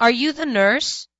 Are you the nurse?